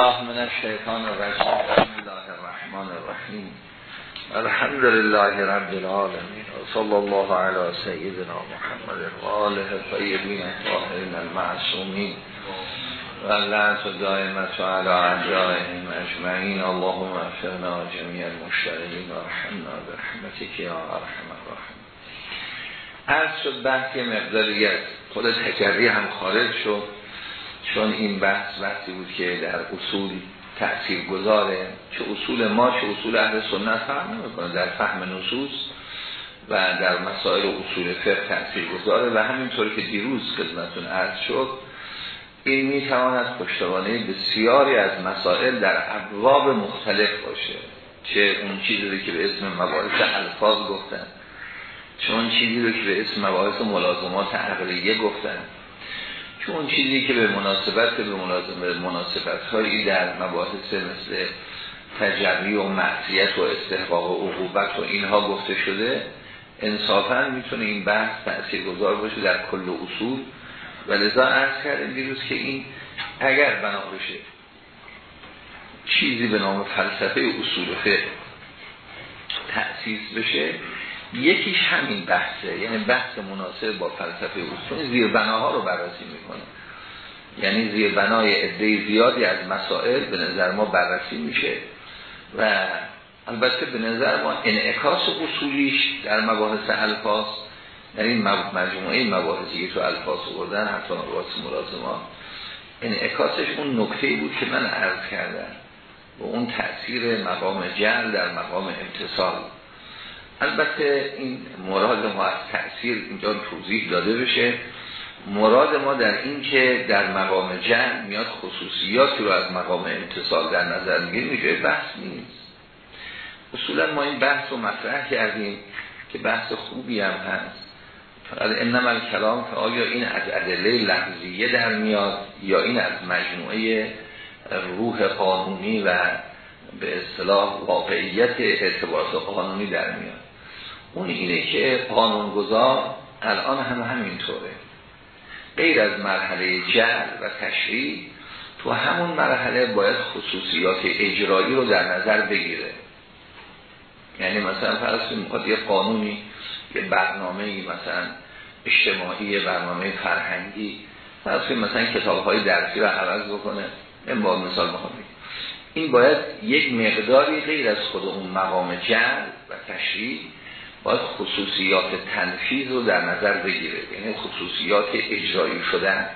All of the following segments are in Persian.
الله من الشیطان الرجیم بسم الله الرحمن الرحیم الحمد لله رب العالمین. صلی الله علی سیدنا محمد و آله طیبین الطاهرین المعصومین. و لعنت دائمت علی اجمعین. اللهم اغفرنا جميع المشتغلین و رحمنا برحمتك یا ارحم الراحمین. عرض شد بحث مقداری از خود تجری هم خارج شد. چون این بحث وقتی بود که در اصول تأثیر گذاره چه اصول ما چه اصول اهل سنت فهم نمی‌کنه. در فهم نصوص و در مسائل اصول فقه تأثیر گذاره و همینطور که دیروز خدمتون عرض شد این می‌تواند پشتوانه بسیاری از مسائل در ابواب مختلف باشه. چه اون چیزی که به اسم مباحث الفاظ گفتن چون چیزی رو که به اسم مباحث ملازمات عقلیه گفتن. چون چیزی که به مناسبت به مناسبت, مناسبت هایی در مباحث مثل تجربی و معصیت و استحقاق و عقوبت و اینها گفته شده انصافا می‌تونه این بحث تأثیر گذار باشه در کل اصول. و لذا عرض کردیم دیروز که این اگر بنا بشه چیزی به نام فلسفه اصول فقه تأسیس بشه یکیش همین بحثه. یعنی بحث مناسب با فلسفه اصول. زیر بناها رو بررسی می‌کنه. یعنی زیر بنای عده زیادی از مسائل به نظر ما بررسی میشه و البته به نظر ما انعکاس اصولیش در مباحث الفاظ در این مجموعه مباحثی که تو الفاظ بردن حتی مباحث ملازمات انعکاسش اون نکته بود که من عرض کردم. و اون تأثیر مقام جل در مقام امتصال البته این مراد ما از تأثیر اینجا توضیح داده بشه. مراد ما در این که در مقام جمع میاد خصوصیاتی رو از مقام امتصال در نظر می‌گیریم اینجا بحث نیست. اصولا ما این بحث رو مطرح کردیم که بحث خوبی هم هست. فقط انما کلام که آیا این از ادله لحظیه در میاد یا این از مجموعه روح قانونی و به اصطلاح واقعیت ارتباط قانونی در میاد؟ اون اینه که قانونگذار الان هم همینطوره. غیر از مرحله جل و تشریع تو همون مرحله باید خصوصیات اجرایی رو در نظر بگیره. یعنی مثلا فرض می‌خواد یه قانونی یه برنامه مثلا اجتماعی برنامه فرهنگی فرض مثلا کتاب های درسی رو عوض بکنه. این با مثال بخوام این باید یک مقداری غیر از خود اون مقام جل و تشریع باید خصوصیات تنفیذ رو در نظر بگیره. یعنی خصوصیات اجرایی شدن.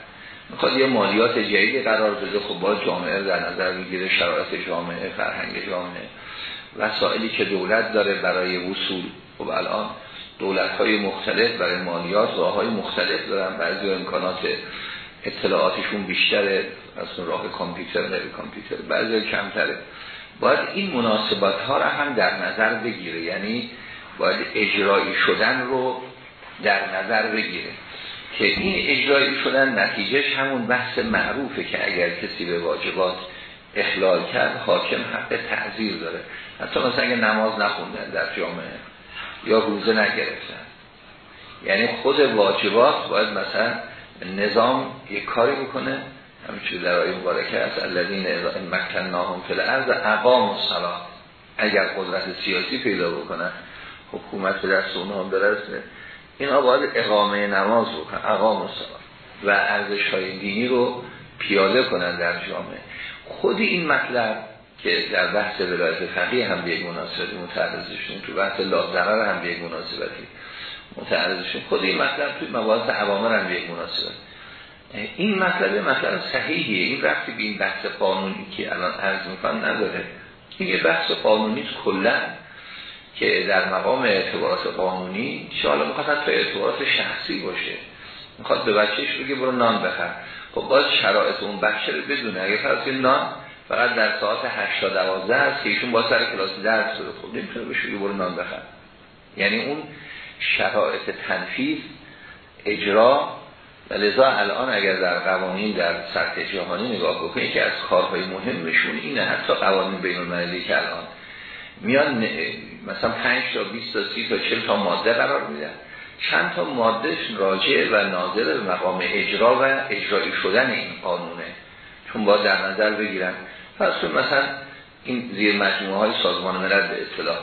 می‌خواد یه مالیات جدید قرار بده خب باید جامعه در نظر بگیره شرایط جامعه فرهنگ جامعه. وسائلی که دولت داره برای وصول. خب الان دولت های مختلف برای مالیات راه های مختلف دارن. بعضی امکانات اطلاعاتشون بیشتره. از راه کامپیوتر غیر کامپیوتر بعضی کمتره. باید این مناسبات ها رو هم در نظر بگیره. یعنی باید اجرایی شدن رو در نظر بگیره. که این اجرایی شدن نتیجهش همون بحث معروفه که اگر کسی به واجبات اخلال کرد حاکم حق تعذیر داره. حتی مثلا اگه نماز نخوندن در جامعه یا روزه نگرفتن. یعنی خود واجبات باید مثلا نظام یک کاری بکنه همچون در آیه مبارکه از الذین مکناهم فی الارض اقام الصلاه اگر قدرت سیاسی پیدا بکنن حکومت به دست اونها هم برسه اینا باید اقامه نماز بکنن اقام و و ارزش های دینی رو پیاده کنن در جامعه. خود این مطلب که در بحث ولایت فقیه هم به یک مناسبتی متعرضشون تو بحث لازمه هم به یک مناسبتی متعرضشون خود این مطلب توی مباحث عوامر هم به یک مناسبت. این مطلب مطلب صحیحیه. این وقتی به این بحث قانونی که الان عرض می‌کنن نداره. این یه بحث قانونی کلا که در مقام اعتبارات قانونی شالا می‌خواد حتی اعتبارات شخصی باشه. می‌خواد به بچهش بگه برو نان بخر. خب باز شرایط اون بچه رو بدونه. اگه فرض نان فقط در ساعت 8 تا 12 است که ایشون با سر کلاس درس رو خب نمی‌تونه بشه برو نان بخر. یعنی اون شرایط تنفیذ اجرا و لذا الان اگر در قوانین در سطح جهانی نگاه بکنید که از کارهای مهمشون اینه حتی قوانین بین المللی که الان میان مثلا 5 تا 20 تا 30 تا 40 تا ماده قرار میدن. چند تا مادهش راجع و ناظر به مقام اجرا و اجرایی شدن این قانونه. چون با در نظر بگیرن. پس مثلا این زیر مجموعه های سازمان ملل به اطلاع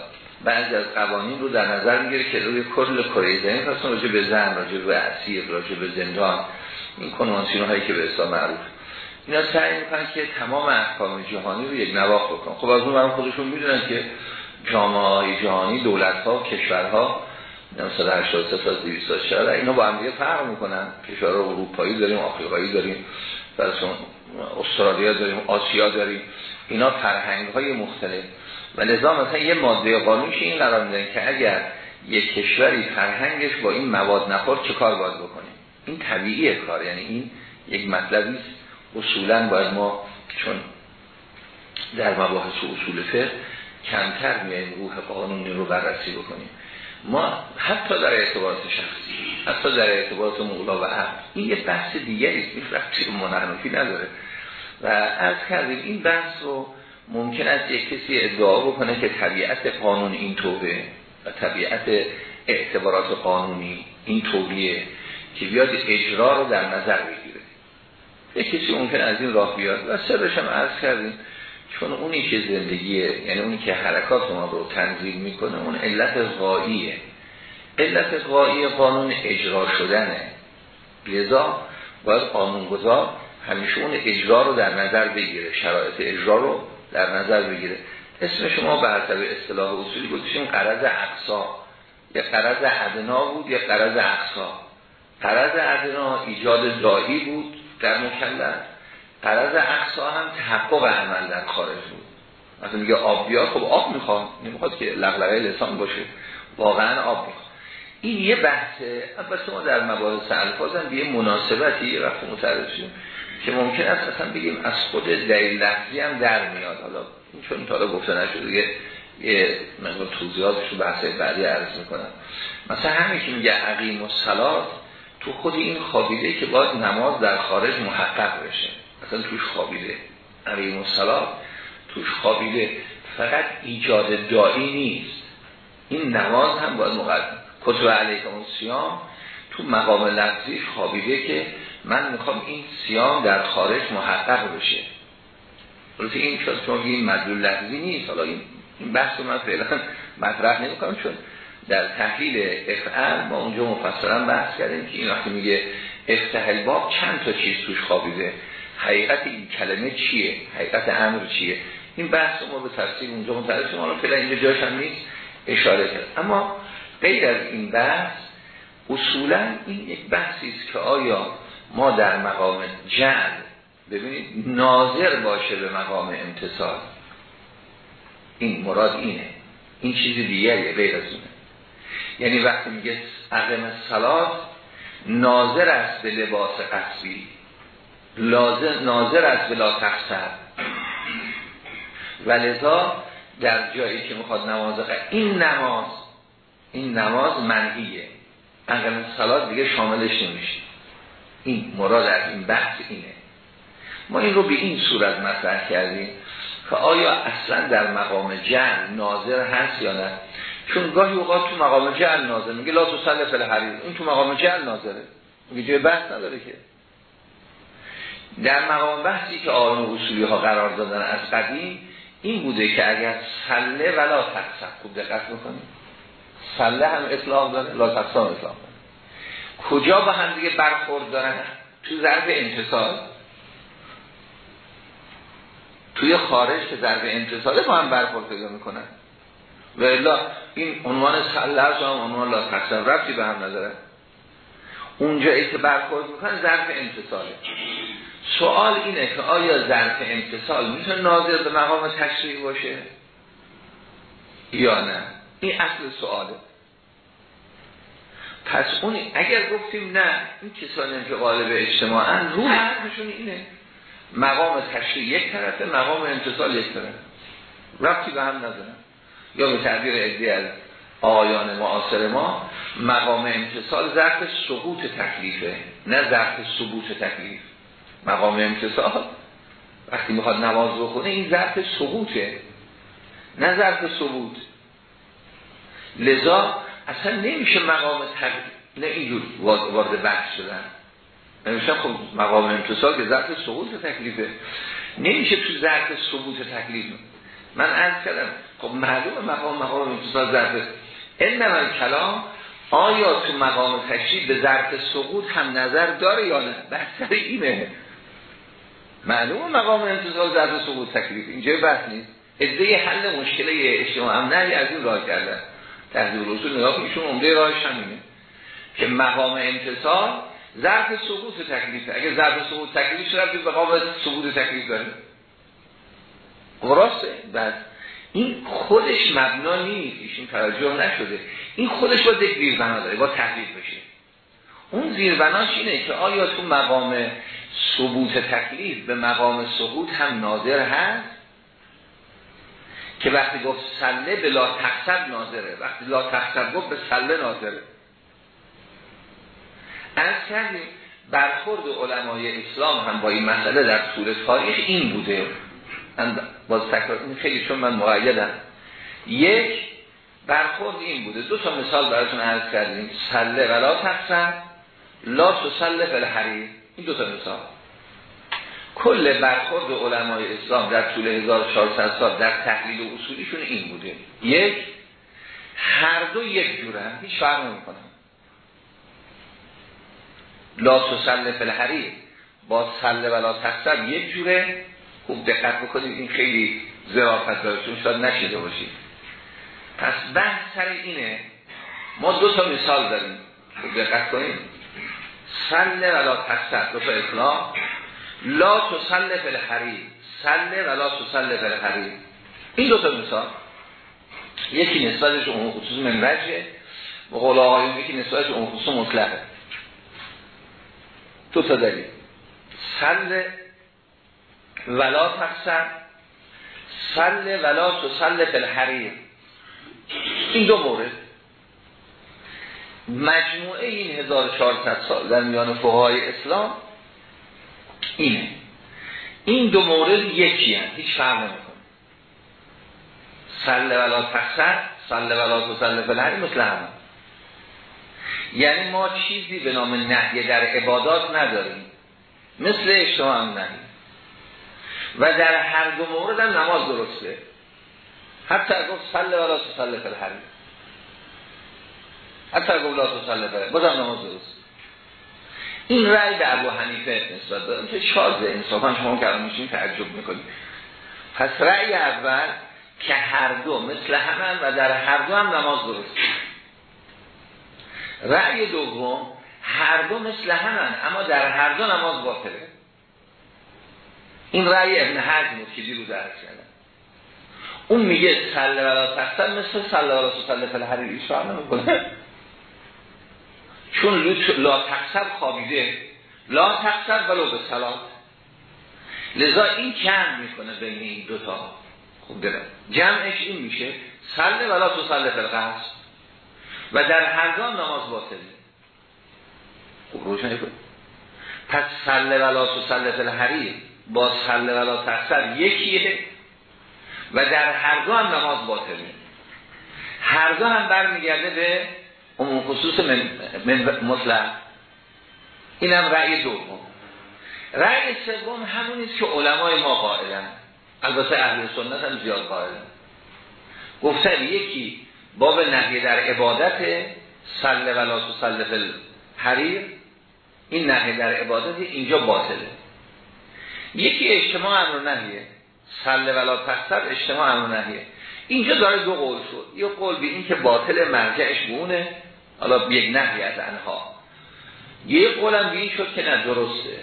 بعضی از قوانین رو در نظر می‌گیره که روی کل کره زمین پس راجع به زن راجع به اسیر راجع به زندان این کنوانسیون هایی که به اصلا معروف. اینا سعی می‌کنن که تمام احکام جهانی رو یک نواخت بکنن. خب از اون خودشون می‌دونن که جامعه های جهانی دولت ها کشورها مثلا 83 تا 200 تا شهر اینا با هم دیگه فرق می‌کنن. کشور اروپایی داریم آفریقایی داریم استرالیا داریم آسیا داریم. اینا فرهنگ های مختلف. و لذا مثلا یه ماده قانونش این قرار میدن که اگر یک کشوری فرهنگش با این مواد نخور چه کار باید بکنیم این طبیعی کار یعنی این یک مطلبی است اصولا باید ما چون در مباحث اصول فقه کمتر میایم روح قانونی رو بررسی بکنیم. ما حتی در اعتبارات شخصی حتی در اعتبارات مولا و عقل این یه بحث دیگری است. این رفتی منحنفی نداره. و از کردیم این بحث رو ممکن است یک کسی ادعا بکنه که طبیعت قانون این طوره و طبیعت اعتبارات قانونی این طوریه که بیاد اجرا رو در نظر بگیره. یک کسی ممکن از این راه بیاد. و سرش هم عرض کردیم چون اونی که زندگیه یعنی اونی که حرکات ما رو تنظیم می‌کنه اون علت غاییه. علت غایی قانون اجرا شدنه. لذا باید قانونگذار همیشه اون اجرا رو در نظر بگیره شرایط اجرا رو در نظر بگیره. اسم شما به حسب اصطلاح اصولی گذاشتیم قرض اقصا. یه قرض ادنا بود یه قرض اقصا. قرض ادنا ایجاد دایی بود در مکلف. قرض اقصا هم تحقق عمل در خارج بود. مثلا میگه آب بیار خب آب می‌خواد نمی‌خواد که لغلقه لسان باشه. واقعا آب می‌خواد این یه بحثه. البته ما در مباحث الفاظ هم به یه مناسبتی یه وقت متعرض که ممکن است اصلا بگیم از خود دلیل لفظی هم در میاد. حالا چون تا گفته نشده یه یه مقدار توضیحاتش رو بحث بعدی عرض می‌کنم. مثلا همین که میگه عقیم و سلات تو خود این خوابیده که باید نماز در خارج محقق بشه. مثلا توش خوابیده. عقیم و سلات توش خوابیده. فقط ایجاد دایی نیست. این نماز هم باید مقدم. کتب علیکم سیام تو مقام لفظیش خوابیده که من می‌خوام این سیام در خارج محقق بشه. البته این چون این مدلول لفظی نیست. حالا این بحث رو من فعلا مطرح نمی‌کنم چون در تحلیل افعال ما اونجا مفصلا بحث کردیم که این وقتی میگه افتح باب چند تا چیز توش خوابیده. حقیقت این کلمه چیه؟ حقیقت امر چیه؟ این بحث ما به تفصیل اونجا متعرض حالا فعلا اینجا جاش هم نیست اشاره کرد. اما غیر از این بحث اصولا این یک بحثی است که آیا ما در مقام جعل ببینید ناظر باشه به مقام امتصال این مراد اینه. این چیز دیگریه غیر از اونه یعنی وقتی میگه عقم سلات ناظر است به لباس قصبی ناظر است به لا تخصر ولذا در جایی که می‌خواد نماز این نماز این نماز منهیه. عقم سلات دیگه شاملش نمیشه. این مراد از این بحث اینه. ما این رو به این صورت مطرح کردیم که آیا اصلا در مقام جعل ناظر هست یا نه؟ چون گاهی اوقات تو مقام جعل ناظر. میگه لا تسلف الحریر. این تو مقام جعل ناظره. میگه جای بحث نداره که. در مقام بحثی که آن اصولی ها قرار دادن از قدیم این بوده که اگر سله ولا تقصد خوب دقت بکنیم سله هم اطلاق داره لا تقصد اطلاق داره. کجا با هم دیگه برخورد دارن؟ تو ضرب انتصال. توی خارج که ضرب انتصاله با هم برخورد پیدا می‌کنن. و الا این عنوان سلح هم عنوان لا تقسیم رفتی به هم نداره. اونجایی که برخورد می‌کنن ضرب انتصاله. سوال اینه که آیا ظرف انتصال می‌تونه ناظر به مقام تشریح باشه؟ یا نه؟ این اصل سواله. پس اون اگر گفتیم نه این کسانی که قالب اجتماعا رو حرفشون اینه. مقام تشریع یک طرفه مقام انتصال یک طرف رفتی به هم ندارن یا به تعبیر ادی از آیان معاصر ما مقام امتصال ظرف سقوط تکلیفه نه ظرف ثبوت تکلیف. مقام امتصال وقتی می‌خواد نماز بخونه این ظرف سقوطه. نه ظرف ثبوت لذا اصلا نمیشه مقام تق... نه اینجور وارد بحث شدن. نمیشه خب مقام امتصال که ذات سقوط تکلیفه. نمیشه تو ظرف ثبوت تکلیف من عرض کردم خب معلوم مقام مقام انتصال ظرف. این من کلام آیا تو مقام تشریف به ظرف سقوط هم نظر داره یا نه؟ بحث اینه. معلوم مقام انتصال ظرف سقوط تکلیف. اینجا بحث نیست. ازده حل مشکل اجتماع هم نه از این راه کردن. تحضیل رسول نگاه کنیشون عمده راهش همینه. که مقام انتصال ظرف سقوط تکلیفه اگه ظرف سقوط تکلیف شده به مقام سقوط تکلیف داره. قراسته بعد این خودش مبنا نیست. ایشون توجه نشده. این خودش با یک زیربنا داره با تحلیل بشه. اون زیربناش اینه که آیا تو مقام ثبوت تکلیف به مقام سقوط هم ناظر هست؟ که وقتی گفت سله به لا تقصد ناظره وقتی لا تقصد گفت به سله ناظره. از کردیم برخورد علمای اسلام هم با این مسئله در طول تاریخ این بوده. باز تکرار این خیلی چون من مقیدم یک برخورد این بوده. دو تا مثال براتون عرض کردیم. سله ولا تقصد لا تسله فل این دو تا مثال. کل برخورد علمای اسلام در طول 1400 سال در تحلیل و اصولیشون این بوده. یک هر دو یک جوره هیچ فرق نمی‌کنه. لا تسله فل با سله ولا تقصد یک جوره. خوب دقت بکنید این خیلی ظرافت داره چون شاید نشیده باشید. پس بحث سر اینه. ما دو تا مثال داریم. خوب دقت کنید. سله ولا تقصد دو اطلاع لا تسله فی الحریر سله ولا تسله فی این دو تا مثال. یکی نسبتش اون خصوص منرجه و قول یکی نسبتش اون خصوص مطلقه. دو تا دلیل. سله ولا تقصر سل ولا تسل فی این دو مورد. مجموعه این 1400 سال در میان فقهای اسلام اینه. این دو مورد یکی هم. هیچ فرق نمی‌کنه. سل ولا تقصر سل ولا تسل فی الحریر مثل همه. یعنی ما چیزی به نام نهیه در عبادات نداریم. مثل اجتماع هم نهی. و در هر دو مورد هم نماز درسته. حتی گفت صلی ولا تصلی فی الحریم حتی لا تصلی فی بازم نماز درست. این رأی به ابو حنیفه نسبت دارم که شازه انصافا شما که میشین تعجب می‌کنید پس رأی اول که هر دو مثل همن و در هر دو هم نماز درسته رأی دوم هر دو مثل همن اما در هر دو نماز باطله. این رأی ابن بود که دیروز عرض کردم اون میگه سله ولا تختن مثل سله ولا سله فل حریر ایشار نمی‌کنه چون لا تقصر خوابیده. لا تقصر ولو به سلام. لذا این کم می‌کنه بین این دوتا خوب دارم جمعش این میشه. سله ولا تو سله فل و در هر دو نماز باطله خوب روشنی کن. پس سله ولا تو سله حریر با سله ولا تقصر یکیه و در هر دو هم نماز باطله هر دو هم برمیگرده به اون خصوص من, من این هم رأی دوم. رأی سوم همونیست که علمای ما قائلن. البته اهل سنت هم زیاد قائلن. گفتن یکی باب نهی در عبادت سله ولا سله فل حریر این نهی در عبادت اینجا باطله. یکی اجتماع امر نهیه. سله ولا تختر اجتماع امر نهیه. اینجا داره دو قول شد. یه قول به این که باطل مرجعش بونه حالا یک نهی از انها. یه قولم به این شد که نه درسته.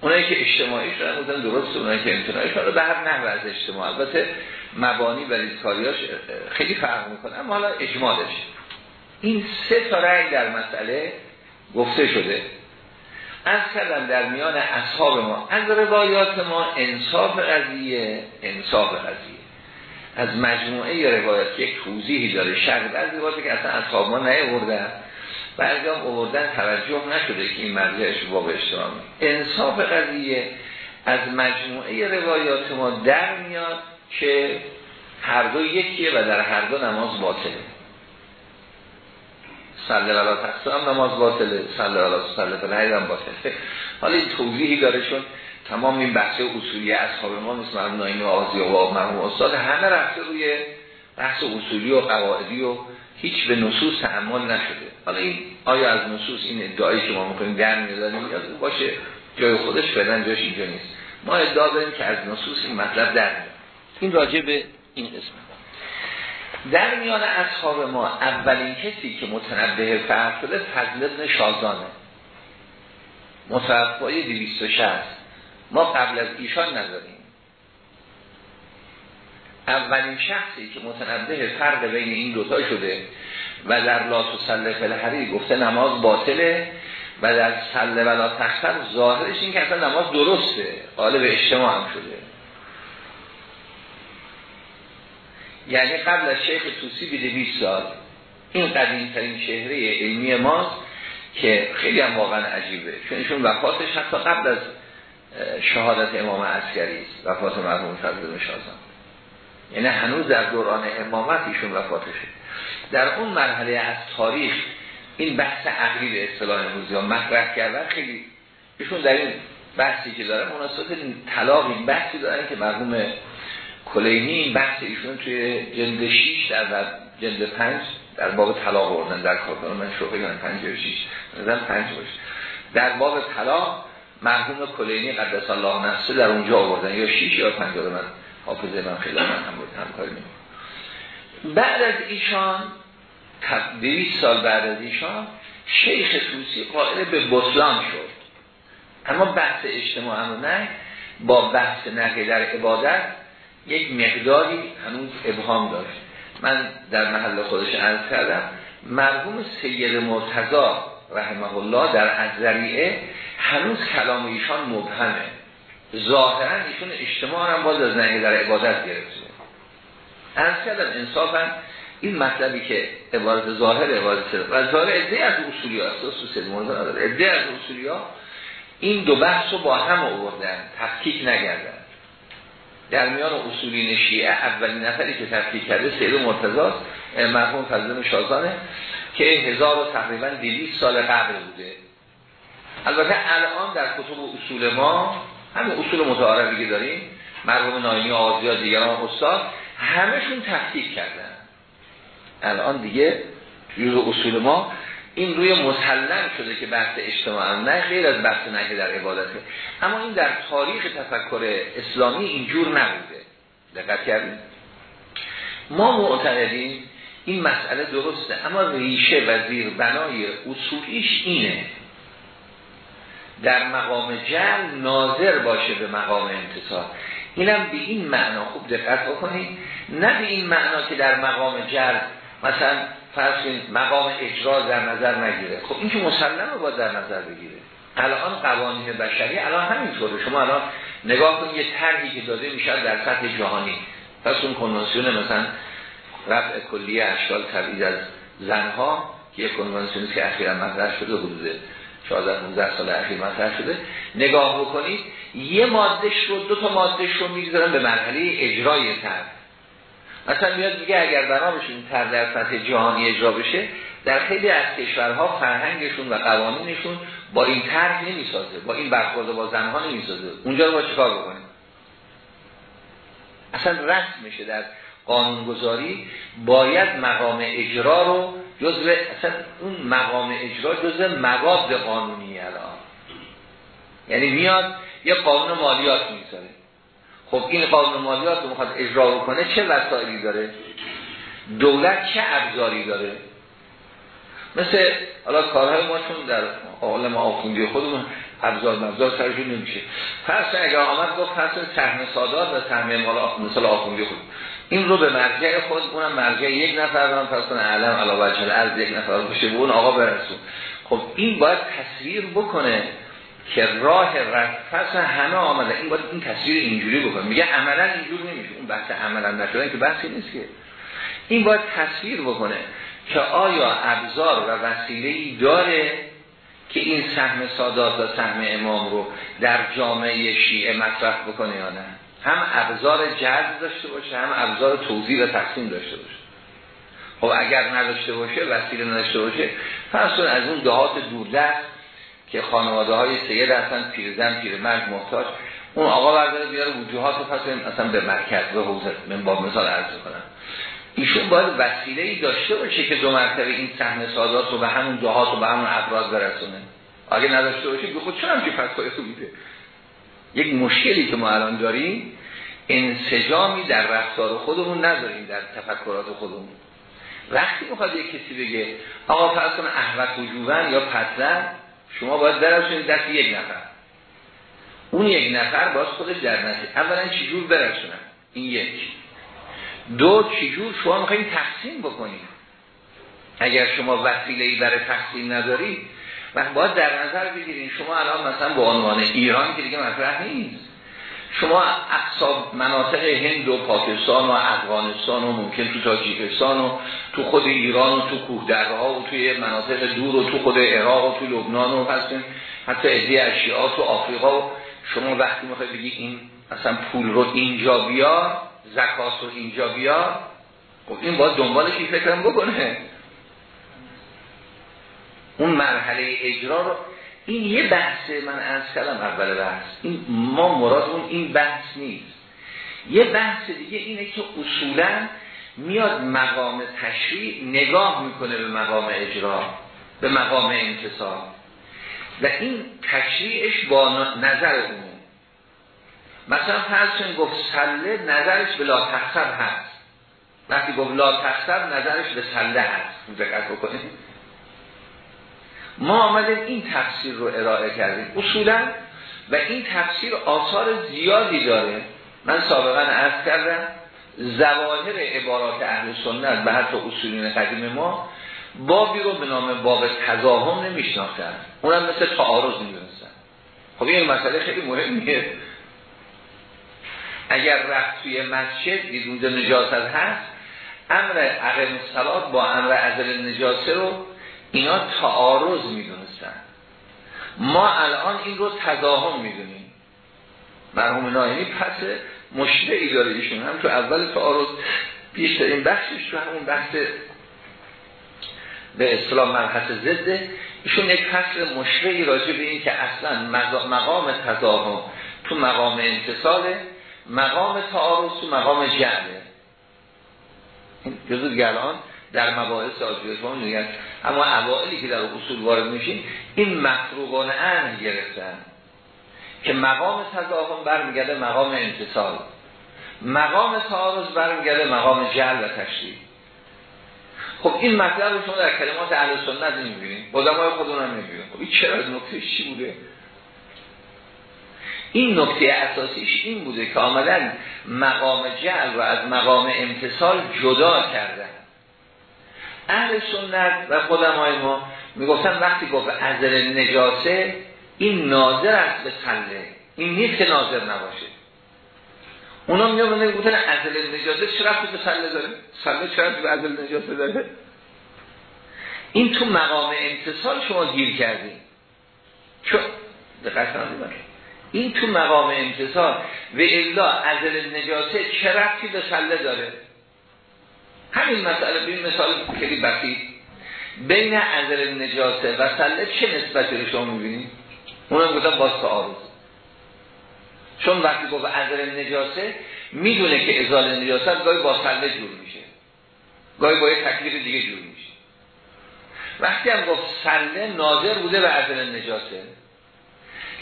اونایی که اجتماعی شدن بودن درسته اونایی که امتناعی شدن. به هر نحو از اجتماع. البته مبانی و ریزکاریاش خیلی فرق می‌کنه اما حالا اجمالش. این سه تا رأی در مسئله گفته شده. از کردم در میان اصحاب ما از روایات ما انصاف قضیه انصاف قضیه. از مجموعه روایات یک توضیحی داره شرط از روایات که اصلا اصحاب ما نیوردن بعضی هم اووردن توجه نشده که این مرجعش باب اشترامی انصاف قضیه از مجموعه روایات ما در میاد که هر دو یکیه و در هر دو نماز باطله. ولا تقصه هم نماز باطله ولا سله فلحید هم باطله. حالا این توضیحی داره چون تمام این بحث اصولی اصحاب ما مثل مرحوم ناینی آزی و مرحوم استاد همه رفته روی بحث اصولی و قواعدی و هیچ به نصوص تعمل نشده. حالا این آیا از نصوص این ادعایی که ما می‌کنیم در میداریم یا باشه جای خودش فعلا جاش اینجا نیست. ما ادعا داریم که از نصوص این مطلب در میاد این راجع به این قسم در میان اصحاب ما اولین کسی که متنبه فرق شده فضل ابن شازانه. متوفای 260 ما قبل از ایشان نداریم. اولین شخصی که متنبه فرق بین این دوتا شده و در لا تسله فلحری گفته نماز باطله و در سله ولا تختر ظاهرش این که اصلا نماز درسته. قالب اجتماع هم شده. یعنی قبل از شیخ توسی بیده 20 سال. این قدیم ترین چهره علمی ماست که خیلی هم واقعا عجیبه. چون ایشون وفاتش حتی قبل از شهادت امام عسکری است وفات مرحوم فضل شازم یعنی هنوز در دوران امامت ایشون وفاتشه در اون مرحله از تاریخ این بحث عقلی به اصطلاح امروزی مطرح کردن خیلی ایشون در این بحثی که داره مناسبت این طلاق این بحثی دارن که مرحوم کلینی این بحث ایشون توی جلد 6 در جلد 5 در باب طلاق آوردن در کارکنان من شوخی من 56 نظرم 5 باشه. در باب طلاق مرحوم کلینی قدس الله نفسه در اونجا آوردن. یا 6 یا 5 من حافظه من خیلی من هم بود همکاری بعد از ایشان 200 سال بعد از ایشان شیخ توسی قائل به بطلان شد. اما بحث اجتماع نه با بحث نقی در عبادت یک مقداری هنوز ابهام داشت. من در محل خودش عرض کردم مرحوم سید مرتضا رحمه الله در ذریعه هنوز کلام ایشان مبهمه. ظاهرا ایشون اجتماع هم باز از نهی در عبادت گرفته. از کردم انصافا این مطلبی که عبارت ظاهر عبارت و ظاهر عده از اصولی ها مرتضا نداره. عده از اصولی ها این دو بحث رو با هم آوردن تفکیک نگردن. در میان اصولین شیعه اولین نفری که تفکیک کرده سید مرتضی مرحوم فضل شازانه. که هزار و تقریبا 200 سال قبل بوده. البته الان در کتب اصول ما همین اصول متعارفی که داریم مرحوم ناینی آزیا دیگران استاد همشون تفکیک کردن. الان دیگه جزء اصول ما این روی مسلم شده که بحث اجتماع نه غیر از بحث نهی در عبادته اما این در تاریخ تفکر اسلامی اینجور نبوده. دقت کردیم. ما معتقدیم این مسئله درسته. اما ریشه و زیر بنای اصولیش اینه. در مقام جل ناظر باشه به مقام انتصار. اینم به این معنا خوب دقت بکنید. نه به این معنا که در مقام جل مثلا فرض مقام اجرا در نظر نگیره. خب این که مسلمه باید در نظر بگیره. الان قوانین بشری الان همینطوره. شما الان نگاه کنید یه طرحی که داده میشه در سطح جهانی. پس اون کنوانسیون مثلا رفع کلیه اشکال تبعید از زنها که یک کنوانسیونی که اخیرا مطرح شده حدود 14 15 سال اخیر مطرح شده. نگاه بکنید یه مادهش رو دو تا مادهش رو می‌گذارن به مرحله اجرای طرح مثلا میاد میگه اگر بنابش این تر در سطح جهانی اجرا بشه در خیلی از کشورها فرهنگشون و قوانینشون با این طرح نمی‌سازه با این برخورد با زنها نمی‌سازه. اونجا رو با چیکار بکنیم؟ اصلا رسم میشه در قانونگذاری باید مقام اجرا رو جزء اصلا اون مقام اجرا جزء مواد قانونی الان. یعنی میاد یه قانون مالیات می‌ذاره. خب این قانون مالیات رو می‌خواد اجرا کنه چه وسایلی داره؟ دولت چه ابزاری داره؟ مثل حالا کارهای ما چون در عالم آخوندی خودمون ابزار مبزار سرشون نمیشه پس اگر آمد گفت پس سهم سادات و سهم مثال آخوندی خود. این رو به مرجع خود اونم مرجع یک نفر دارم پس کنه علم علاوه از یک نفر باشه به اون آقا برسون. خب این باید تصویر بکنه که راه رفت همه آمده. این باید این تصویر اینجوری بکنه. میگه عملا اینجور نمیشه. اون بحث عملا نشدن که بحثی نیست که. این باید تصویر بکنه که آیا ابزار و وسیله داره که این سهم سادات و سهم امام رو در جامعه شیعه مطرح بکنه یا نه؟ هم ابزار جذب داشته باشه هم ابزار توضیح و تقسیم داشته باشه. خب اگر نداشته باشه وسیله نداشته باشه پس از اون دهات دوردست که خانواده های سید هستن پیرزن پیرمرد محتاج اون آقا برداره بیاره وجوهات پس اصلا به مرکز به حوزه من با مثال عرض کنم ایشون باید وسیله ای داشته باشه که دو مرتبه این صحنه سادات رو به همون جهات و به همون ابراز برسونه. اگه نداشته باشه به خود چون همچی فتوای خوبیده یک مشکلی که ما الان داریم انسجامی در رفتار خودمون نداریم در تفکرات خودمون. وقتی می‌خواد یک کسی بگه آقا فرض کن احمد وجوبن یا پتلن شما باید برسونید دست یک نفر. اون یک نفر باز خودش در نسی اولا چجور برسونن این یک. دو چجور شما می‌خواین تقسیم بکنید. اگر شما وسیله ای برای تقسیم ندارید و باید در نظر بگیرید شما الان مثلا به عنوان ایران که دیگه مطرح نیست. شما اقصاب مناطق هند و پاکستان و افغانستان و ممکن تو تاجیکستان و تو خود ایران و تو کوهدرها و توی مناطق دور و تو خود عراق و تو لبنان و هستین حتی ادهی اشیاء تو آفریقا. و شما وقتی می‌خواید بگی این اصلا پول رو اینجا بیار زکات رو اینجا بیار خب این باید دنبالش این فکرم بکنه. اون مرحله اجرا رو این یه بحثه من از کلم اول بحث. این ما مراد اون این بحث نیست. یه بحث دیگه اینه که اصولا میاد مقام تشریع نگاه می‌کنه به مقام اجرا به مقام انتصال و این تشریعش با نظر اون مثلا فرض گفت سله نظرش به لا تخصب هست. وقتی گفت لا تخصب نظرش به سله هست. دقت بکنید. ما آمدیم این تفسیر رو ارائه کردیم. اصولا و این تفسیر آثار زیادی داره. من سابقا عرض کردم زواهر عبارات اهل سنت به حتی اصولین قدیم ما بابی رو به نام باب تضاهم نمیشناختن. اونم مثل تعارض می‌دونستن. خب این مسئله خیلی مهمیه. اگر رفت توی مسجد دید نجاست هست امر عقل صلات با امر عزل نجاسه رو اینا تعارض می‌دونستن. ما الان این رو تضاهم می‌دونیم. مرحوم نایمی پس مشکلی داره ایشون هم تو اول تعارض بیشترین بخشش تو همون بحث به اصطلاح مرحص زده ایشون یک فصل مشکلی راجع به این که اصلا مقام تضاهم تو مقام انتصاله مقام تعارض تو مقام جعله جزو الان در مباحث آجوز ما میگن. اما اوائلی که در اصول وارد میشین این مفروغان ان گرفتن که مقام تضاهم برمیگرده مقام انتصال مقام تعارض برمیگرده مقام جل و تشریح خب این مطلب شما در کلمات اهل سنت نمی‌بینید علمای خودمون هم نمی‌بینید خب این چرا نکته چی بوده؟ این نکته اساسیش این بوده که آمدن مقام جل و از مقام امتصال جدا کردن. اهل سنت و خودمای ما می‌گفتن وقتی گفت ازل نجاسه این ناظر است به سله این نیست که ناظر نباشه. اونا می‌گفتن می‌گفتن ازل نجاسه چرا به سله داره؟ سله چرا به ازل نجاسه داره؟ این تو مقام انتصال شما گیر کردیم چون دقت این تو مقام انتصال و الا ازل نجاسه چه رفتی به سله داره؟ همین مسئله بین مثال خیلی بسیط. بین ازل نجاسه و سله چه نسبتی رو شما می‌بینید؟ اونم گفتم باز تعارض چون وقتی گفت ازل نجاسه می‌دونه که ازال نجاست گاهی با سله جور میشه. گاهی با یک تکلیف دیگه جور میشه. وقتی هم گفت سله ناظر بوده به ازل نجاسه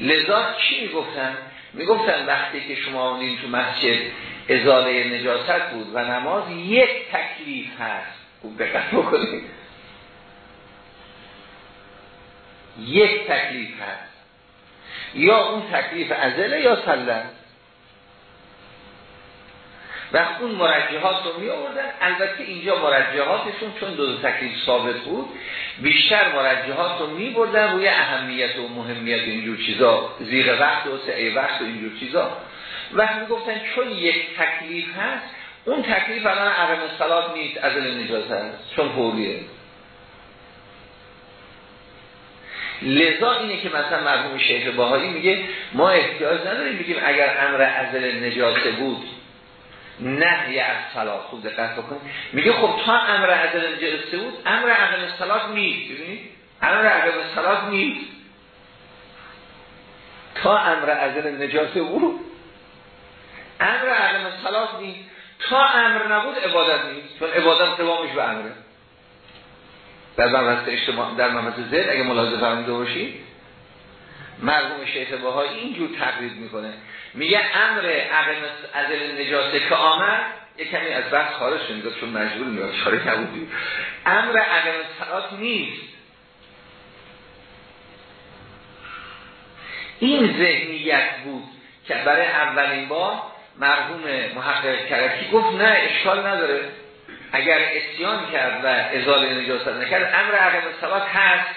لذا چی می‌گفتن؟ می‌گفتن وقتی که شما آمدین تو مسجد ازاله نجاست بود و نماز یک تکلیف هست. خوب دقت بکنید. یک تکلیف هست. یا اون تکلیف ازله یا سله. و اون مرجحات رو می آوردن. البته اینجا مرجحاتشون چون دو, دو تکلیف ثابت بود بیشتر مرجحات رو می بردن روی اهمیت و مهمیت اینجور چیزا زیر وقت و سعی وقت و اینجور چیزا. وقتی گفتن چون یک تکلیف هست اون تکلیف الان عرم سلات نیست از نجاز هست چون فوریه لذا اینه که مثلا مرحوم شیخ باهایی میگه ما احتیاج نداریم بگیم اگر امر ازل نجاسه بود نهی از صلات خود دقت بکنید. میگه خب تا امر ازل نجاسه بود امر عدم صلات نیست امر عدم صلات نیست. تا امر ازل نجات او امر عدم صلاح نیست. تا امر نبود عبادت نیست. چون عبادت قوامش به امره. در مبحث اجتماع در مبحث زد اگه ملاحظه فرموده باشید مرحوم شیخ بهایی اینجور تقریب می‌کنه. میگه امر عقل ازل نجاسه که آمد یه کمی از بحث خارج شدید چون مجبور میاد اشاره نبودی. امر عقل صلات نیست. این ذهنیت بود که برای اولین بار مرحوم محقق کرکی گفت نه اشکال نداره. اگر اسیان کرد و ازاله نجاست نکرد امر عقل صلات هست.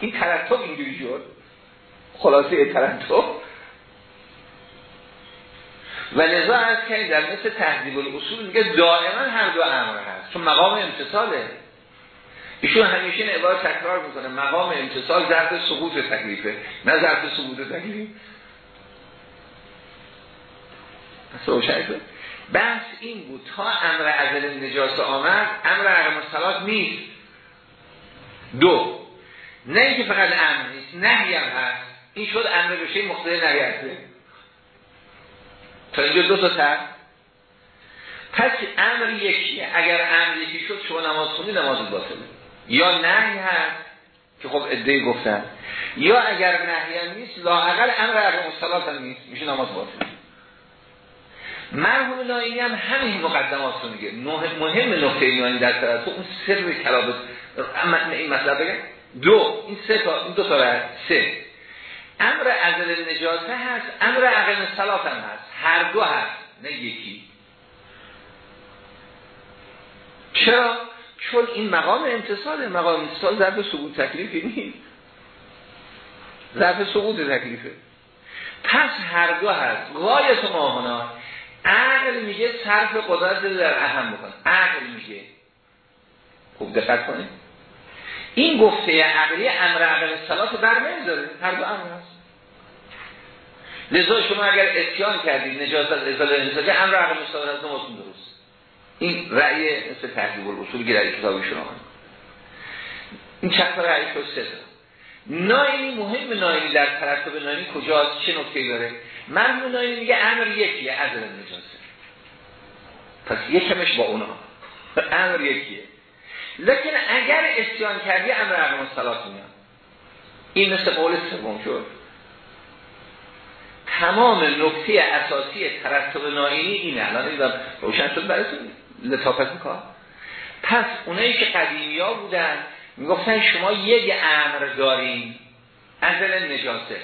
این ترتب اینجوری شد. خلاصه ترتب و لذا از که در مثل تهذیب الاصول میگه دائما هر دو امر هست. چون مقام امتصاله. ایشون همیشه این تکرار می‌کنه. مقام امتصال ظرف سقوط تکلیفه نه ظرف سقوط تکلیف. بحث این بود تا امر ازل نجاست آمد امر عقم الصلات نیست. دو نه اینکه فقط امر نیست نهی هم هست. این شد امر بشه مقتضی نهی هسته تا اینجا دو تا تر. پس امر یکیه اگر امر یکی شد شما نماز خونی نماز باطله یا نهی هست که خب ادهی گفتن یا اگر نهی هم نیست لاعقل امر عقم الصلات هم نیست. میشه نماز باطله مرحوم ناینی هم همین مقدمات رو میگه. مهم نقطه ایمانی در طرف اون سر کلابت این مطلب بگم. دو این سه تا این دو تا سه. امر ازل نجاسه هست امر عقل صلات هم هست. هر دو هست نه یکی. چرا؟ چون این مقام امتصال مقام امتصال ضرب سقوط تکلیفی نیست. ضرب سقوط تکلیفه. پس هر دو هست. غایت ماهنا عقل میگه صرف قدرت در اهم بکن عقل میگه. خوب دقت کنید. این گفته عقلی امر عقل صلات بر نمی‌ذاره هر دو امر هست. لذا شما اگر اتیان کردید نجاست از ازاله نجاست امر عقل صلات از نمازون درست. این رأی مثل تحقیب الاصول که در کتاب شما این چند تا رأی شد؟ سه ناینی مهم ناینی در ترتب ناینی کجاست؟ چه نکته داره؟ مرمون ناینی میگه امر یکیه عدل نجاسه پس یکمش با اونا. امر یکیه. لیکن اگر استیان کردی امر عقم صلات میاد. این مثل قول سوم شد. تمام نکته اساسی ترتب ناینی اینه. الان این روشن شد براتون لطافت میکن پس اونایی که قدیمی ها بودن می‌گفتن شما یک امر دارین ازل نجاسه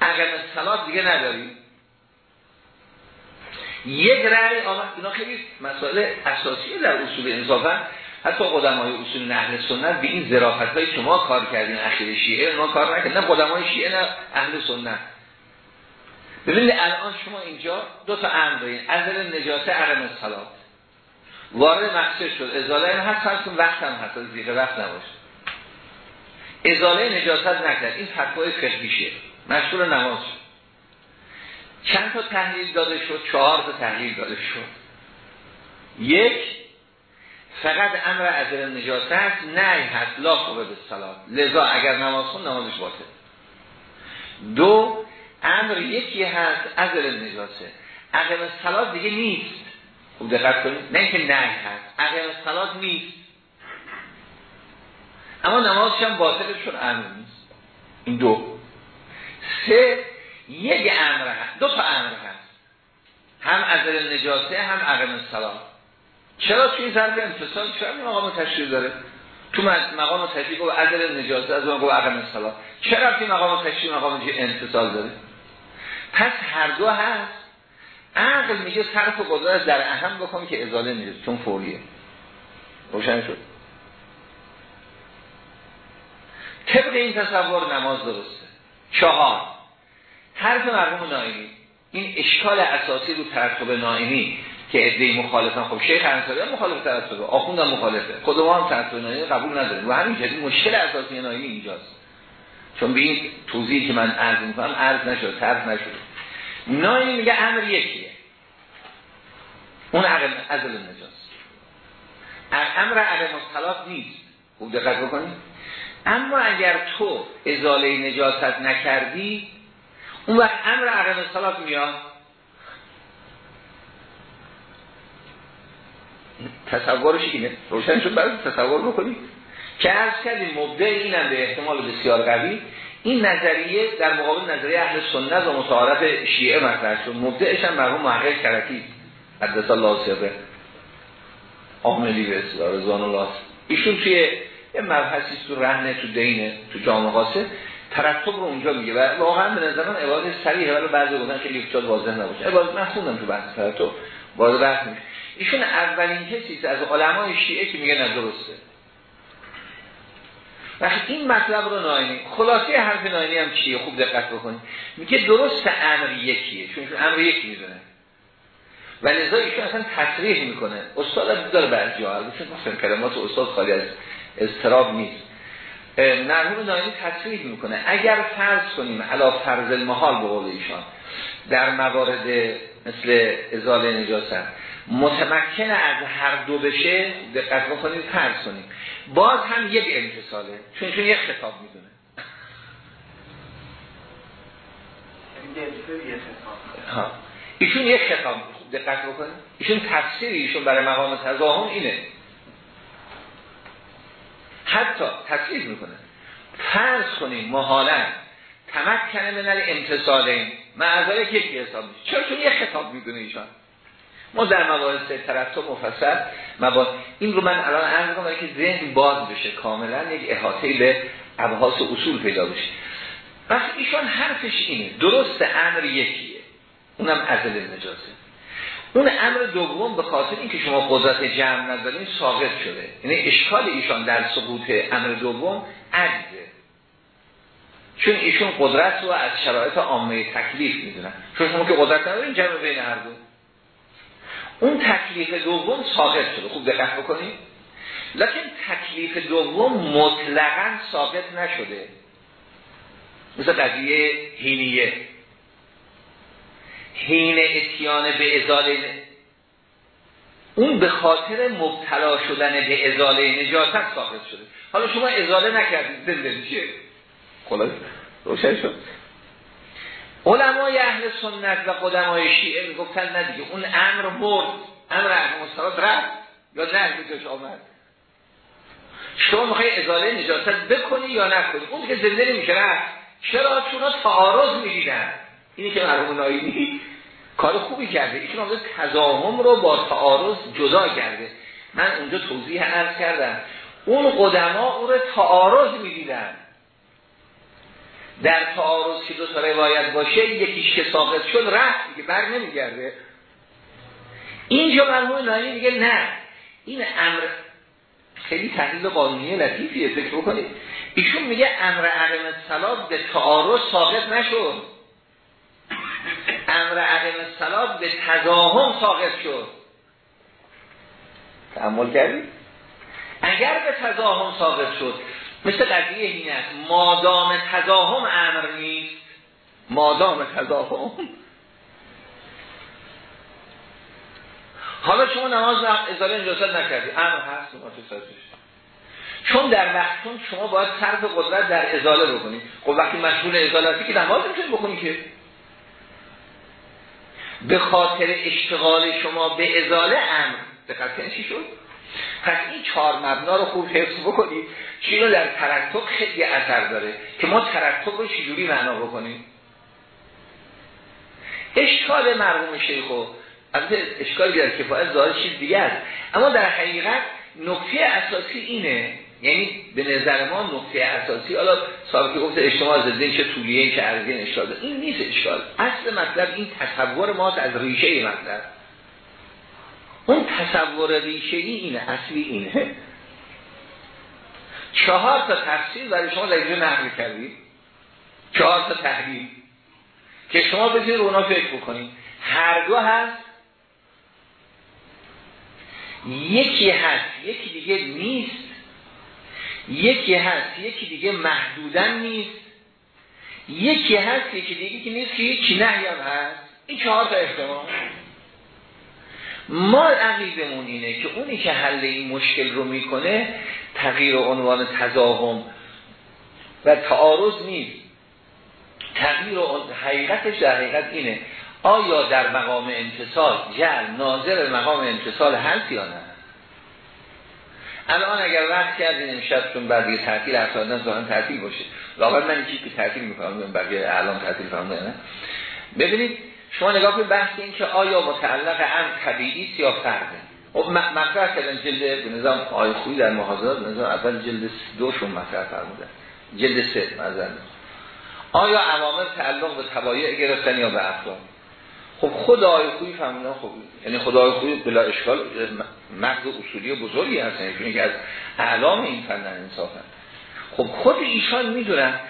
اگر سلات دیگه نداریم. یک رأی آمد اینا خیلی مسائل اساسی در اصول انصافا حتی قدمای اصول نهل سنت به این ظرافت های شما کار کردین اخیر شیعه ما کار نکرد نه قدمای شیعه نه اهل سنت. ببینید الان شما اینجا دو تا امر دارین. ازل نجاسه عرم سلات وارد مقصد شد. ازاله هم هست هست وقت هم هست. زیغه وقت نباشه. ازاله نجاست نکرد. این فتوای فقهیشه مشهور نماز شد. چند تا تحلیل داده شد؟ چهار تا تحلیل داده شد. یک فقط امر ازل نجاست هست نه هست. لا خوبه به سلام لذا اگر نماز خون نمازش باشه دو امر یکی هست ازل نجاسه عقل سلات دیگه نیست. خوب دقت کنید. نه اینکه نه هست. عقل سلات نیست. اما نمازش هم باطل چون امر نیست. این دو. سه یک امر هست دو تا امر هست. هم ازل نجاسه هم عقل سلات چرا توی ضرب انفصال چرا این مقام تشریح داره؟ تو مقام تشریح گفت ازل نجاسه از اون گفت عقل سلات چرا توی مقام تشریح مقام انفصال داره پس هر دو هست. عقل میگه صرف قدرت در اهم بکن که ازاله نیست چون فوریه. روشن شد. طبق این تصور نماز درسته. چهار. حرف مرحوم نائمی. این اشکال اساسی رو ترتب نائمی که ادعی مخالفن خب شیخ انصاری هم مخالف ترتب آخوند هم مخالفه. خود ما هم ترتب نائمی قبول نداریم. و همین جدی مشکل اساسی نائمی اینجاست. چون به این توضیحی که من عرض می‌کنم عرض نشد طرف نشد. نایی میگه امر یکیه. اون عقل ازل نجاست. امر عقل مصطلاف نیست. خوب دقت بکنید. اما اگر تو ازاله نجاست نکردی اون وقت امر عقم صلات میاد. تصورش اینه روشن شد برای تصور بکنید که عرض کردیم مبدع اینم به احتمال بسیار قوی. این نظریه در مقابل نظریه اهل سنت و متعارف شیعه مطرح شد. مبدعش هم مرحوم محقق کرکی قدس الله سره. عاملی به رضوان الله. ایشون توی یه مبحثی تو رهنه تو دینه تو جامعه قاسه ترتب رو اونجا میگه و واقعا به نظر من عبارت صریحه ولی بعضی بودن خیلی افتاد واضح نباشه. عبارت من خوندم تو بحث ترتب. واضح بحث میشه. ایشون اولین کسی از علمای شیعه که میگه درسته. وقتی این مطلب رو ناینی خلاصه حرف ناینی هم چیه؟ خوب دقت بکنید. میگه درست امر یکیه چون امر یکی می‌دونه. و لذا ایشون اصلا تصریح می‌کنه. استاد داره بعضی ها چون کلمات استاد خالی از اضطراب نیست. مرحوم ناینی تصریح می‌کنه. اگر فرض کنیم علا فرض المحال به قول ایشان در موارد مثل ازاله نجاست متمکن از هر دو بشه دقت بکنید فرض کنیم. باز هم یک امتصاله چون چون یک خطاب می‌دونه. ها. ایشون یک خطاب دقت بکنید. ایشون تفسیر ایشون برای مقام تضاهم اینه. حتی تصریح می‌کنه. فرض کنیم محالا تمکن من الامتصالین معذاره که یکی حساب میشه. چرا؟ چون یه خطاب می‌دونه ایشان. ما در مباحث ترتب مفصل مباحث این رو من الان عرض کنم که ذهن باز بشه کاملا یک احاطه به ابحاث اصول پیدا بشه. وقتی ایشان حرفش اینه. درست امر یکیه. اونم ازل نجاسه اون امر دوم به خاطر اینکه شما قدرت جمع ندارین ساقط شده. یعنی اشکال ایشان در سقوط امر دوم عجزه چون ایشون قدرت رو از شرایط عامه تکلیف می‌دونن. چون شما که قدرت ندارین جمع بین هر دو. اون تکلیف دوم ساقط شده. خوب دقت بکنید لکن تکلیف دوم مطلقا ساقط نشده. مثل قضیه هینیه. حین اتیان به ازاله اون به خاطر مبتلا شدن به ازاله نجاست ثابت شده. حالا شما ازاله نکردید زنده میشه. خلاص روشن شد. علمای اهل سنت و قدمای شیعه می‌گفتن نه دیگه اون امر مرد امر اهل مستراد رفت. یا نه جاش آمد. شما می‌خوای ازاله نجاست بکنی یا نکنی؟ اون که زنده نمیشه رفت. چرا؟ چون تعارض می‌دیدن اینی که مرحوم نایینی کار خوبی کرده. ایشون آمده تضاهم رو با تعارض جدا کرده. من اونجا توضیح عرض کردم. اون قدما او رو تعارض می‌دیدن. در تعارض که دو تا روایت باشه یکیش که ساقط شد رفت دیگه بر نمیگرده. اینجا مرحوم نایینی دیگه نه. این امر خیلی تحلیل قانونی لطیفیه فکر بکنید. ایشون میگه امر عقم سلام به تعارض ساقط نشد. امر عقم سلام به تضاهم ساقط شد. تعمل کردید اگر به تضاهم ساقط شد مثل قضیه این است مادام تضاهم امر نیست. مادام تضاهم؟ حالا شما نماز ازاله نجاست نکردی. امر هست چون در وقت چون شما باید صرف قدرت در ازاله بکنید خب وقتی مشغول ازالتی که نماز نمی‌تونید بکنی که. به خاطر اشتغال شما به ازاله امر دقت چی شد؟ پس این چهار مبنا رو خوب حفظ بکنید. چی در ترتب خیلی اثر داره که ما ترتب رو چجوری معنا بکنیم؟ اشکال مرحوم شیخو. از اشکال در کفایت ظاهر چیز دیگه اما در حقیقت نکته اساسی اینه یعنی به نظر ما نقطه اساسی حالا که گفته اجتماع زده چه طولیه چه عرضی اشکال این نیست اشکال اصل مطلب این تصور ما از ریشه مطلب. اون تصور ریشه ای اینه اصلی اینه. چهار تا تفسیر برای شما در اینجا نقل کردید چهار تا تحلیل که شما بتونید اونا فکر بکنید. هر دو هست. یکی هست یکی دیگه نیست. یکی هست یکی دیگه محدودن نیست. یکی هست یکی دیگه که نیست که یکی نهی هست. این چهار تا احتمال. ما عقیدمون اینه که اونی که حل این مشکل رو می‌کنه تغییر عنوان تضاهم و تعارض نیست. تغییر حقیقتش در حقیقت اینه. آیا در مقام انتصال جل ناظر مقام انتصال هست یا نه؟ الان اگر وقت کردین بعد یه تعطیل اصلا ظاهرا تعطیل باشه. واقعا من چیزی که تعطیل می‌کنم بقیه اعلام تعطیل نه ببینید شما نگاه کنید بحث این که آیا متعلق هم طبیعی یا فرده خب مطرح کردن جلد به نظام آی خوی در محاضرات نظام اول جلد دوشون مطرح فرمودن جلد سه مزن آیا عوامل تعلق به تبایع گرفتن یا به افراد؟ خب خود آی خوی فرمودن خب یعنی خدای خوی بلا اشکال مغز اصولی بزرگی هستن که از اعلام این فن انصافن خب خود ایشان می‌دونن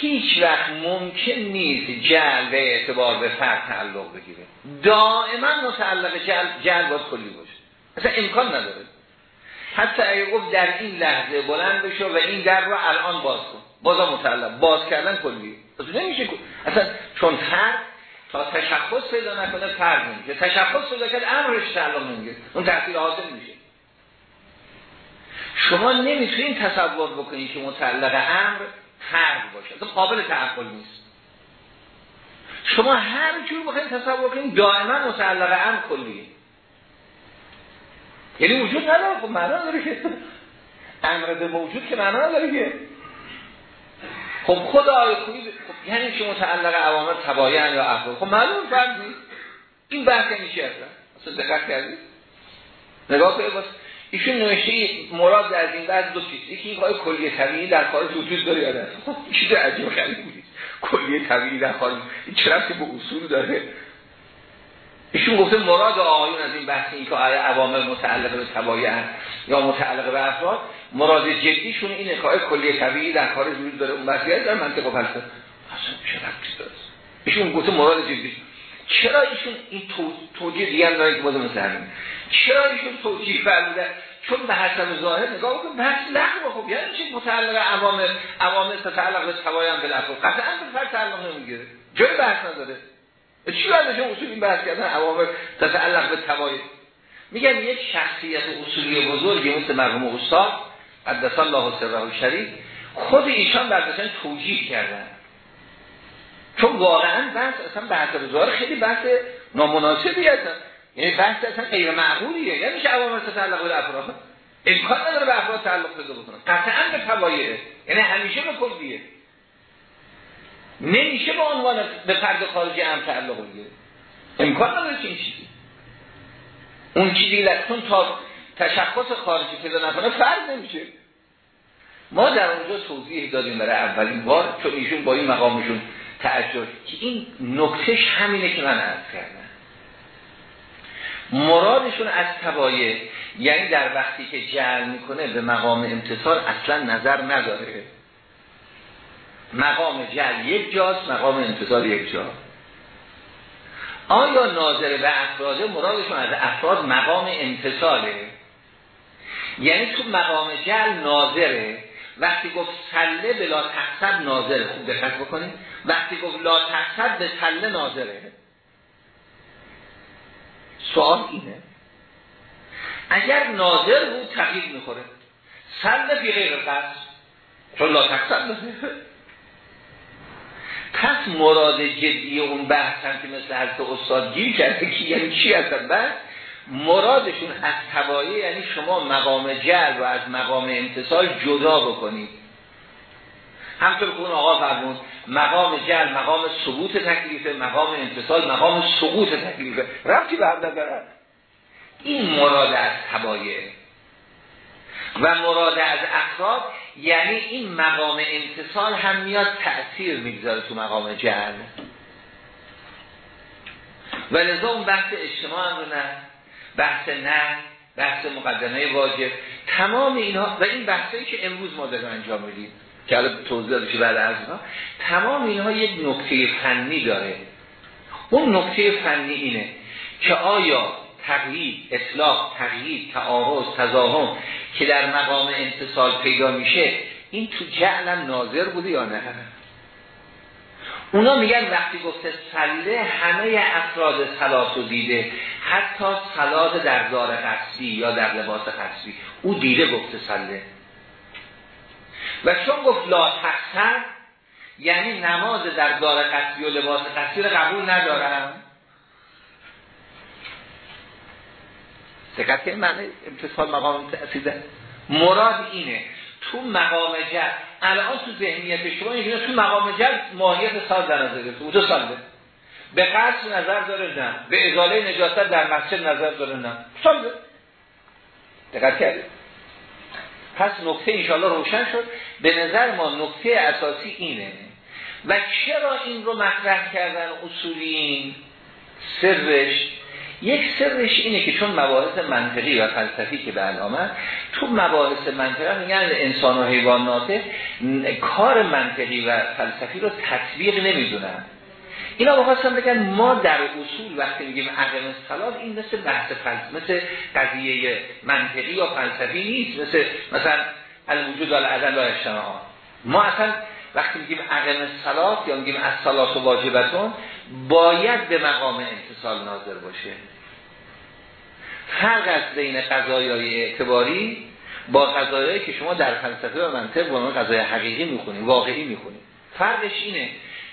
هیچ وقت ممکن نیست جل به اعتبار به فرد تعلق بگیره. دائما متعلق جل جل باید کلی باشه. اصلا امکان نداره. حتی اگه گفت در این لحظه بلند بشه و این در رو الان باز کن. بازا متعلق. باز کردن کلی. اصلا نمیشه اصلا چون فرد تا تشخص پیدا نکنه فرد نمیشه تشخص پیدا کرد امرش تعلق نمیگه اون تحصیل حاصل میشه. شما نمی‌تونید تصور بکنید که متعلق امر فرد باشه. اصلا قابل تعقل نیست. شما هر جور بخواید تصور کنید دائما متعلق امر کلیه. یعنی وجود نداره. خب معنا نداره که امر به موجود که معنا نداره که. خب خود آیه خوبی خب یعنی که متعلق عوامل تباین یا افراد خب معلوم نیست این بحث یعنی چی اصلا اصلا دقت کردید؟ نگاه کنید باز ایشون نوشته مراد از این بعض دو چیز. یکی این کار کلیه طبیعی در خارج وجود داره یا نه؟ خب چیز عجیب خیلی بودید کلیه طبیعی در خارج این چرا که به اصول داره؟ ایشون گفته مراد آقایون از این بحث این که عوامل متعلق به تبایع یا متعلق به افراد مراد جدیشون اینه که کلیه طبیعی در خارج وجود داره اون بحثی در منطق فلسفه اصلا چه ربطی داره؟ ایشون گفته مراد جدی. چرا ایشون این توجیه دیگه هم داره که باز مثل چرا ایشون توجیه فرمودن چون به حسب ظاهر نگاه بکن بحث لغو خب یعنی چی؟ متعلق عوامل عوامل تتعلق به تبایع به افراد قطعا به فرد تعلق نمی‌گیره. جای بحث نداره. چی بعدشون اصول این بحث کردن؟ عوامل تتعلق به تبایع میگن یک شخصیت اصولی بزرگی مثل مرحوم استاد قدس الله سره شریف خود ایشان برداشتن توجیه کردن. چون واقعا بحث اصلا بحث بزار خیلی بحث نامناسبی هستن یعنی بحث اصلا غیر معقولیه. یعنی میشه عوامل تتعلق به افراد. امکان نداره به افراد تعلق پیدا بکنن قطعا به تبایعه یعنی همیشه به کلیه. نمیشه به عنوان به فرد خارجی هم تعلق بگیره امکان نداره این چیزی. اون چیزی لطفون تا تشخص خارجی پیدا نکنه فرد نمیشه ما در اونجا توضیح دادیم برای اولین بار چون ایشون با این مقامشون تعجب. که این نکتهش همینه که من عرض کردم. مرادشون از تبایه یعنی در وقتی که جعل می‌کنه به مقام امتصال اصلا نظر نداره. مقام جل یک جاست مقام انتصال یک جا. آیا ناظر به افراد؟ مرادشون از افراد مقام انتصاله یعنی تو مقام جل ناظره. وقتی گفت سله به لا ناظره خوب دقت بکنید. وقتی گفت لا تقصد به سله ناظره. سوال اینه. اگر ناظر بود تغییر می‌خوره. سله فی غیر قصد. چون لا ناظره. پس مراد جدی اون بحث که مثل حضرت استاد گیر کرده که یعنی چی هستن بحث مرادشون از توایه یعنی شما مقام جل و از مقام انتصال جدا بکنید. همطور که اون آقا فرمود مقام جل مقام ثبوت تکلیفه مقام انتصال مقام سقوط تکلیفه. رفتی به هم این مراد از تبایه. و مراد از افراد یعنی این مقام انتصال هم میاد تأثیر می‌گذاره تو مقام جهل و لذا بحث اجتماع رو نه. بحث نه بحث مقدمه واجب. تمام اینها و این بحثایی که امروز ما داریم انجام میدیم که الان توضیح داده بعد از اینها تمام اینها یک نکته فنی داره. اون نکته فنی اینه که آیا تغییر اصلاح تغییر تعارض تضاهم که در مقام انتصال پیدا میشه این تو جعلم ناظر بوده یا نه؟ اونا میگن وقتی گفته سله همه افراد سلات رو دیده. حتی سلات در دار قصبی یا در لباس قصبی او دیده گفته سله و چون گفت لا تقصر یعنی نماز در دار قصدی و لباس قصدی رو قبول ندارم. دقت که معنی امتصال مقام تأسیده مراد اینه تو مقام جد الان تو ذهنیت شما اینجوری تو مقام جد ماهیت سال در نظر گرفته. دو سال به قصد نظر داره نه. به ازاله نجاست در مسجد نظر داره نه. سال دقت کردید پس نکته انشاءالله روشن شد. به نظر ما نکته اساسی اینه. و چرا این رو مطرح کردن اصولین؟ سرش یک سرش اینه که چون مباحث منطقی و فلسفی که به آمد تو مباحث منطقی میگن انسان و حیوانات کار منطقی و فلسفی رو تطبیق نمی‌دونن. اینا بخواستم بگن ما در اصول وقتی میگیم عقل استقلال این مثل بحث فلسفی مثل قضیه منطقی یا فلسفی نیست مثل مثلا الوجود و العدل و اجتماع. ما اصلا وقتی میگیم عقل صلات یا میگیم از صلات و واجبتون باید به مقام انتصال ناظر باشه. فرق از بین قضایای اعتباری با قضایایی که شما در فلسفه و منطق با قضای حقیقی می‌خونید واقعی می‌خونید فرقش اینه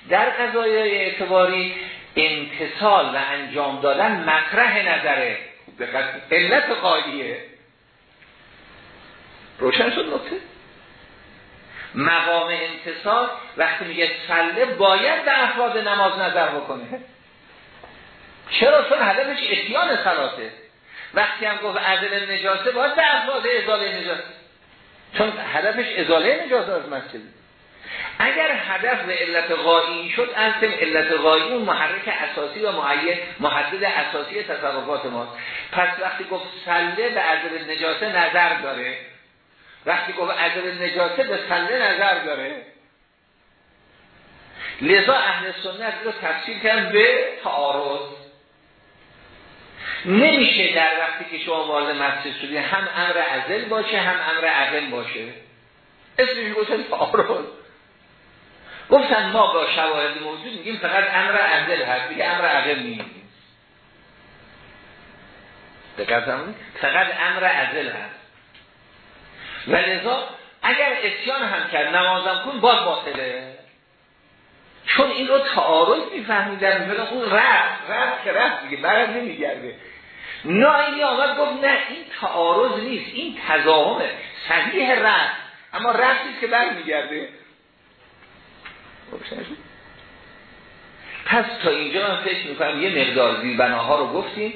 در قضایای اعتباری انتصال و انجام دادن مطرح نظره علت قاییه روشن شد نکته؟ مقام انتصال وقتی میگه سله باید به افراد نماز نظر بکنه. چرا؟ چون هدفش اتیان سلاته وقتی هم گفت عدل نجاسه باید افراد ازاله نجاسه. چون هدفش ازاله نجاسه از مسجد. اگر هدف به علت غایی شد از علت غایی اون محرک اساسی و معید محدد اساسی تصرفات ماست. پس وقتی گفت سله به عدل نجاسه نظر داره وقتی گفت عدل نجاسه به سله نظر داره لذا اهل سنت رو تفسیر کردن به تعارض. نمیشه در وقتی که شما وارد مسجد شدی هم امر عزل باشه هم امر عقل باشه. اسمش گفتن تعارض گفتن ما با شواهد موجود میگیم فقط امر عزل هست دیگه امر عقل نیست دقیق فقط امر عزل هست. و اگر اتیان هم کرد نمازم کن باز باطله. چون این رو تعارض میفهمیدن میفهمیدن اون رفت رفت که رفت دیگه برد نمیگرده. نایمی آمد گفت نه این تعارض نیست این تضاهمه. صحیح رفت اما رفتی که برمیگرده. پس تا اینجا من فکر می‌کنم یه مقدار زیربناها رو گفتیم.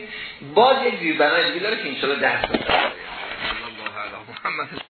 باز یک زیربنای دیگه داره که انشاءالله درست